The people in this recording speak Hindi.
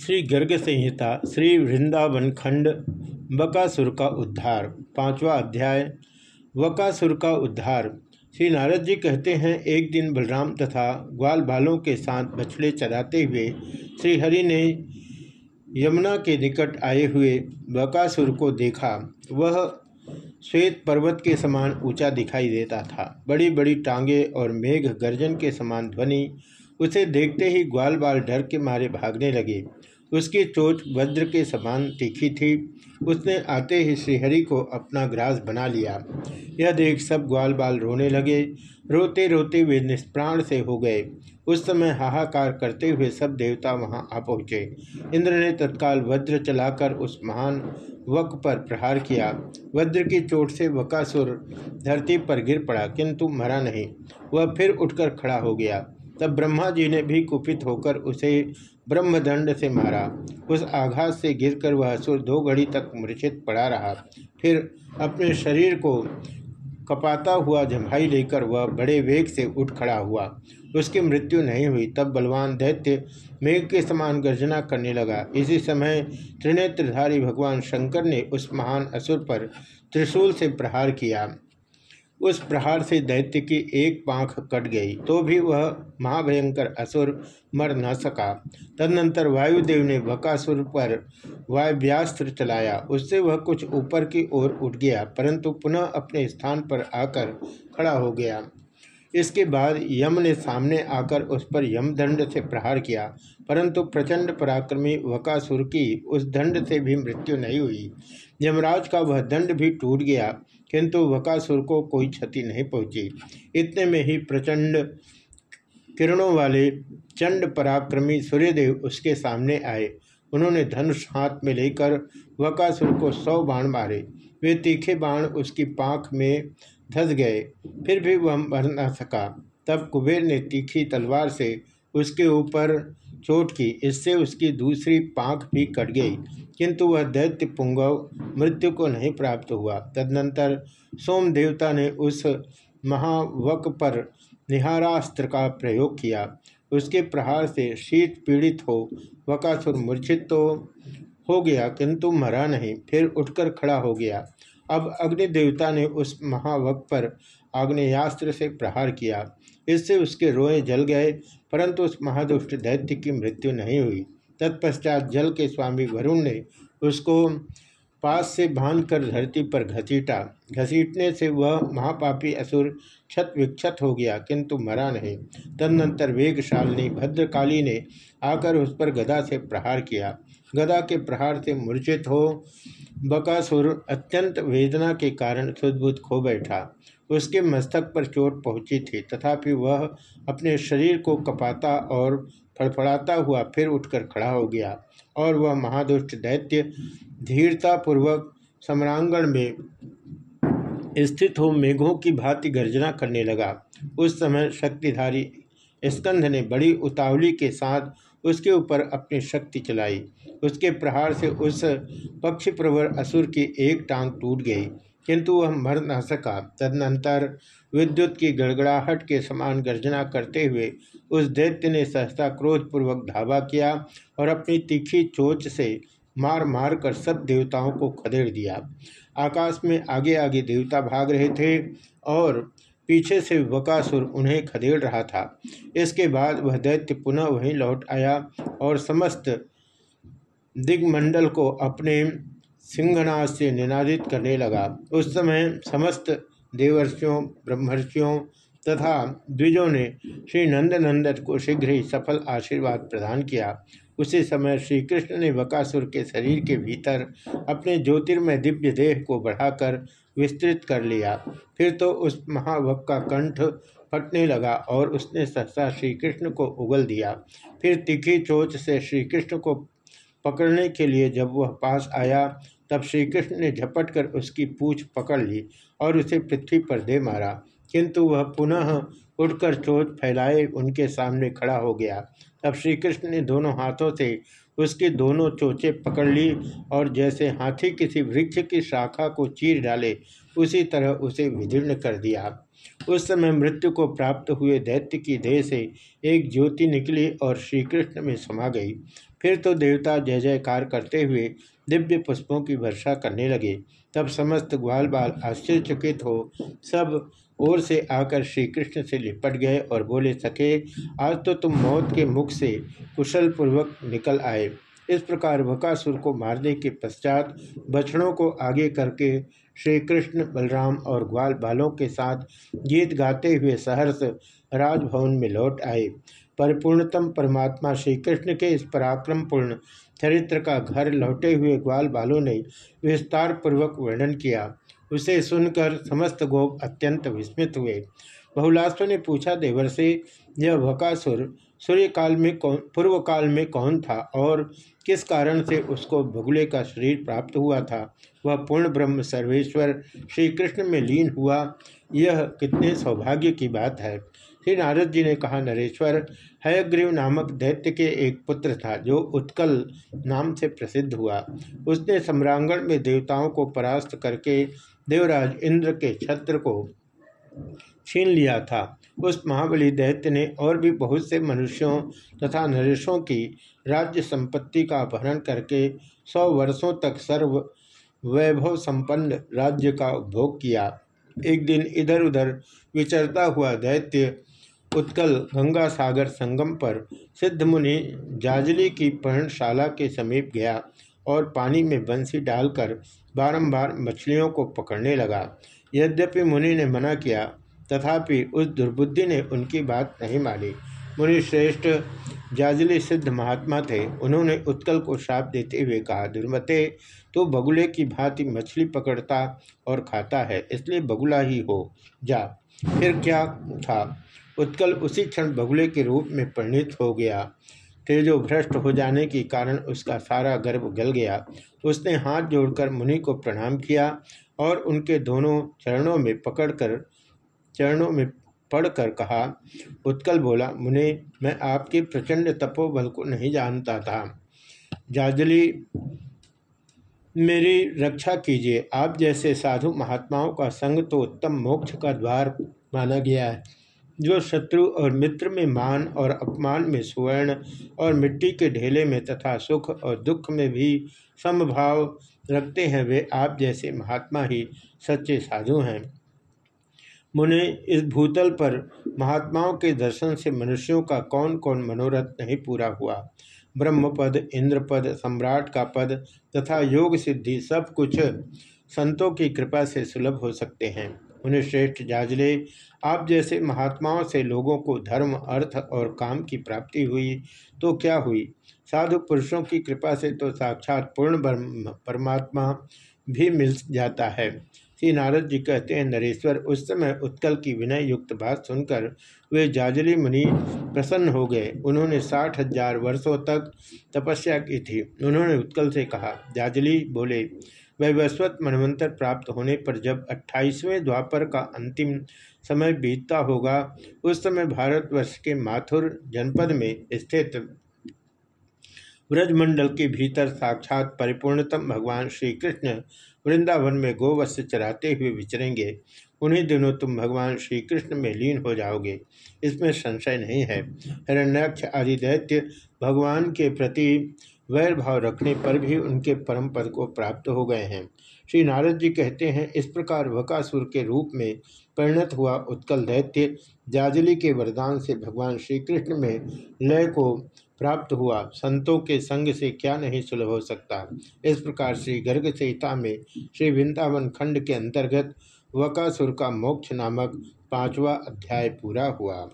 श्री गर्ग संहिता, श्री वृंदावन खंड बकासुर का उद्धार, पांचवा अध्याय, वकासुर का उद्धार। श्री नारद जी कहते हैं, एक दिन बलराम तथा ग्वाल बालों के साथ बछड़े चराते हुए श्रीहरि ने यमुना के निकट आए हुए बकासुर को देखा। वह श्वेत पर्वत के समान ऊँचा दिखाई देता था। बड़ी बड़ी टांगे और मेघ गर्जन के समान ध्वनि, उसे देखते ही ग्वाल बाल डर के मारे भागने लगे। उसकी चोट वज्र के समान तीखी थी। उसने आते ही श्रीहरि को अपना ग्रास बना लिया। यह देख सब ग्वाल बाल रोने लगे। रोते रोते वे निष्प्राण से हो गए। उस समय हाहाकार करते हुए सब देवता वहाँ आ पहुँचे। इंद्र ने तत्काल वज्र चलाकर उस महान वक पर प्रहार किया। वज्र की चोट से वकासुर धरती पर गिर पड़ा, किंतु मरा नहीं। वह फिर उठकर खड़ा हो गया। तब ब्रह्मा जी ने भी कुपित होकर उसे ब्रह्मदंड से मारा। उस आघात से गिरकर वह असुर दो घड़ी तक मूर्छित पड़ा रहा। फिर अपने शरीर को कपाता हुआ जम्भाई लेकर वह बड़े वेग से उठ खड़ा हुआ। उसकी मृत्यु नहीं हुई, तब बलवान दैत्य मेघ के समान गर्जना करने लगा। इसी समय त्रिनेत्रधारी भगवान शंकर ने उस महान असुर पर त्रिशूल से प्रहार किया। उस प्रहार से दैत्य की एक पांख कट गई तो भी वह महाभयंकर असुर मर न सका। तदनंतर वायुदेव ने बकासुर पर वायव्यास्त्र चलाया। उससे वह कुछ ऊपर की ओर उठ गया, परंतु पुनः अपने स्थान पर आकर खड़ा हो गया। इसके बाद यम ने सामने आकर उस पर यमदंड से प्रहार किया, परंतु प्रचंड पराक्रमी वकासुर की उस दंड से भी मृत्यु नहीं हुई। यमराज का वह दंड भी टूट गया, किंतु वकासुर को कोई क्षति नहीं पहुँची। इतने में ही प्रचंड किरणों वाले चंड पराक्रमी सूर्यदेव उसके सामने आए। उन्होंने धनुष हाथ में लेकर वकासुर को सौ बाण मारे। वे तीखे बाण उसकी पाख में धस गए। फिर भी वह मर न सका। तब कुबेर ने तीखी तलवार से उसके ऊपर चोट की, इससे उसकी दूसरी पांख भी कट गई। किंतु वह दैत्य पुंगव मृत्यु को नहीं प्राप्त हुआ। तदनंतर सोम देवता ने उस महावक पर निहारास्त्र का प्रयोग किया। उसके प्रहार से शीत पीड़ित हो, वकासुर मूर्छित तो हो गया, किंतु मरा नहीं, फिर उठकर खड़ा हो गया। अब अग्नि देवता ने उस महावक पर आग्नेयास्त्र से प्रहार किया। इससे उसके रोए जल गए, परंतु उस महादुष्ट दैत्य की मृत्यु नहीं हुई। तत्पश्चात जल के स्वामी वरुण ने उसको पास से बाँध कर धरती पर घसीटा। घसीटने से वह महापापी असुर क्षत विक्षत हो गया, किंतु मरा नहीं। तदनंतर वेगशालिनी भद्रकाली ने आकर उस पर गदा से प्रहार किया। गदा के प्रहार से मूर्छित हो बकासुर अत्यंत वेदना के कारण सुदबुद्ध खो बैठा। उसके मस्तक पर चोट पहुँची थी। तथापि वह अपने शरीर को कपाता और फड़फड़ाता हुआ फिर उठकर खड़ा हो गया और वह महादुष्ट दैत्य धीरतापूर्वक सम्रांगण में स्थित हो मेघों की भांति गर्जना करने लगा। उस समय शक्तिधारी स्कंध ने बड़ी उतावली के साथ उसके ऊपर अपनी शक्ति चलाई। उसके प्रहार से उस पक्षी प्रवर असुर की एक टांग टूट गई, किंतु वह मर न सका। तदनंतर विद्युत की गड़गड़ाहट के समान गर्जना करते हुए उस दैत्य ने सहसा क्रोधपूर्वक धावा किया और अपनी तीखी चोच से मार मार कर सब देवताओं को खदेड़ दिया। आकाश में आगे आगे देवता भाग रहे थे और पीछे से वकासुर उन्हें खदेड़ रहा था। इसके बाद वह दैत्य पुनः वहीं लौट आया और समस्त दिग्मंडल को अपने सिंहनाद से निनादित करने लगा। उस समय समस्त देवर्षियों, ब्रह्मर्षियों तथा द्विजों ने श्री नंदनंदन को शीघ्र ही सफल आशीर्वाद प्रदान किया। उसी समय श्री कृष्ण ने वकासुर के शरीर के भीतर अपने ज्योतिर्मय दिव्य देह को बढ़ाकर विस्तृत कर लिया। फिर तो उस महावक का कंठ फटने लगा और उसने सहसा श्री कृष्ण को उगल दिया। फिर तीखी चोच से श्री कृष्ण को पकड़ने के लिए जब वह पास आया, तब श्री कृष्ण ने झपट कर उसकी पूछ पकड़ ली और उसे पृथ्वी पर दे मारा। किंतु वह पुनः उठकर चोट फैलाए, उनके सामने खड़ा हो गया। तब श्री कृष्ण ने दोनों हाथों से उसकी दोनों चोचें पकड़ ली और जैसे हाथी किसी वृक्ष की शाखा को चीर डाले, उसी तरह उसे विदीर्ण कर दिया। उस समय मृत्यु को प्राप्त हुए दैत्य की देह से एक ज्योति निकली और श्री कृष्ण में समा गई। फिर तो देवता जय जयकार करते हुए दिव्य पुष्पों की वर्षा करने लगे। तब समस्त ग्वाल बाल आश्चर्यचकित हो, सब ओर से आकर श्री कृष्ण से लिपट गए और बोले सके आज तो तुम मौत के मुख से कुशल पूर्वक निकल आए। इस प्रकार वकासुर को मारने के पश्चात बछड़ों को आगे करके श्री कृष्ण बलराम और ग्वाल बालों के साथ गीत गाते हुए सहर्ष राजभवन में लौट आए। परिपूर्णतम परमात्मा श्री कृष्ण के इस पराक्रमपूर्ण चरित्र का घर लौटे हुए ग्वाल बालों ने विस्तार पूर्वक वर्णन किया। उसे सुनकर समस्त गोप अत्यंत विस्मित हुए। बहुलास्व ने पूछा, देवर से यह भकासुर सूर्य काल में कौन पूर्व काल में कौन था और किस कारण से उसको भगुले का शरीर प्राप्त हुआ था? वह पूर्ण ब्रह्म सर्वेश्वर श्री कृष्ण में लीन हुआ। यह कितने सौभाग्य की बात है। श्री नारद जी ने कहा, नरेश्वर, हयग्रीव नामक दैत्य के एक पुत्र था जो उत्कल नाम से प्रसिद्ध हुआ। उसने सम्रांगण में देवताओं को परास्त करके देवराज इंद्र के छत्र को छीन लिया था। उस महाबली दैत्य ने और भी बहुत से मनुष्यों तथा नरेशों की राज्य संपत्ति का अपहरण करके सौ वर्षों तक सर्व वैभव संपन्न राज्य का उपभोग किया। एक दिन इधर उधर विचरता हुआ दैत्य उत्कल गंगा सागर संगम पर सिद्ध मुनि जाजली की पर्णशाला के समीप गया। और पानी में बंसी डालकर बारंबार मछलियों को पकड़ने लगा। यद्यपि मुनि ने मना किया, तथापि उस दुर्बुद्धि ने उनकी बात नहीं मानी। मुनि श्रेष्ठ जाजली सिद्ध महात्मा थे। उन्होंने उत्कल को श्राप देते हुए कहा, दुर्मते तो बगुले की भांति मछली पकड़ता और खाता है, इसलिए बगुला ही हो। जा, फिर क्या था? उत्कल उसी क्षण बगुले के रूप में परिणित हो गया। तेजो भ्रष्ट हो जाने के कारण उसका सारा गर्भ गल गया। उसने हाथ जोड़कर मुनि को प्रणाम किया और उनके दोनों चरणों में पकड़कर, चरणों में पढ़कर कहा, उत्कल बोला, मुने, मैं आपके प्रचंड तपोबल को नहीं जानता था। जाजली, मेरी रक्षा कीजिए। आप जैसे साधु महात्माओं का संग तो उत्तम मोक्ष का द्वार माना गया है। जो शत्रु और मित्र में मान और अपमान में सुवर्ण और मिट्टी के ढेले में तथा सुख और दुख में भी समभाव रखते हैं, वे आप जैसे महात्मा ही सच्चे साधु हैं। मुने, इस भूतल पर महात्माओं के दर्शन से मनुष्यों का कौन कौन मनोरथ नहीं पूरा हुआ? ब्रह्मपद, इंद्रपद, सम्राट का पद तथा योग सिद्धि सब कुछ संतों की कृपा से सुलभ हो सकते हैं। उन्हें श्रेष्ठ जाजले। आप जैसे महात्माओं से लोगों को धर्म, अर्थ और काम की प्राप्ति हुई तो क्या हुई? साधु पुरुषों की कृपा से तो साक्षात पूर्ण परमात्मा भी मिल जाता है। श्री नारद जी कहते हैं, नरेश्वर, उस समय उत्कल की विनय युक्त बात सुनकर वे जाजली मुनि प्रसन्न हो गए। उन्होंने साठ हज़ार वर्षों तक तपस्या की थी। उन्होंने उत्कल से कहा, जाजली, बोले वैवस्वत मनवंतर प्राप्त होने पर जब अट्ठाईसवें द्वापर का अंतिम समय बीतता होगा, उस समय भारतवर्ष के माथुर जनपद में स्थित व्रजमंडल के भीतर साक्षात परिपूर्णतम भगवान श्री कृष्ण वृंदावन में गोवत्स चराते हुए विचरेंगे। उन्हीं दिनों तुम भगवान श्री कृष्ण में लीन हो जाओगे। इसमें संशय नहीं है। हिरण्यक्ष आदि दैत्य भगवान के प्रति वैर भाव रखने पर भी उनके परम पद को प्राप्त हो गए हैं। श्री नारद जी कहते हैं, इस प्रकार वकासुर के रूप में परिणत हुआ उत्कल दैत्य जाजली के वरदान से भगवान श्री कृष्ण में लय को प्राप्त हुआ। संतों के संग से क्या नहीं सुलभ हो सकता? इस प्रकार श्री गर्ग संहिता में श्री वृंदावन खंड के अंतर्गत वकासुर का मोक्ष नामक पांचवा अध्याय पूरा हुआ।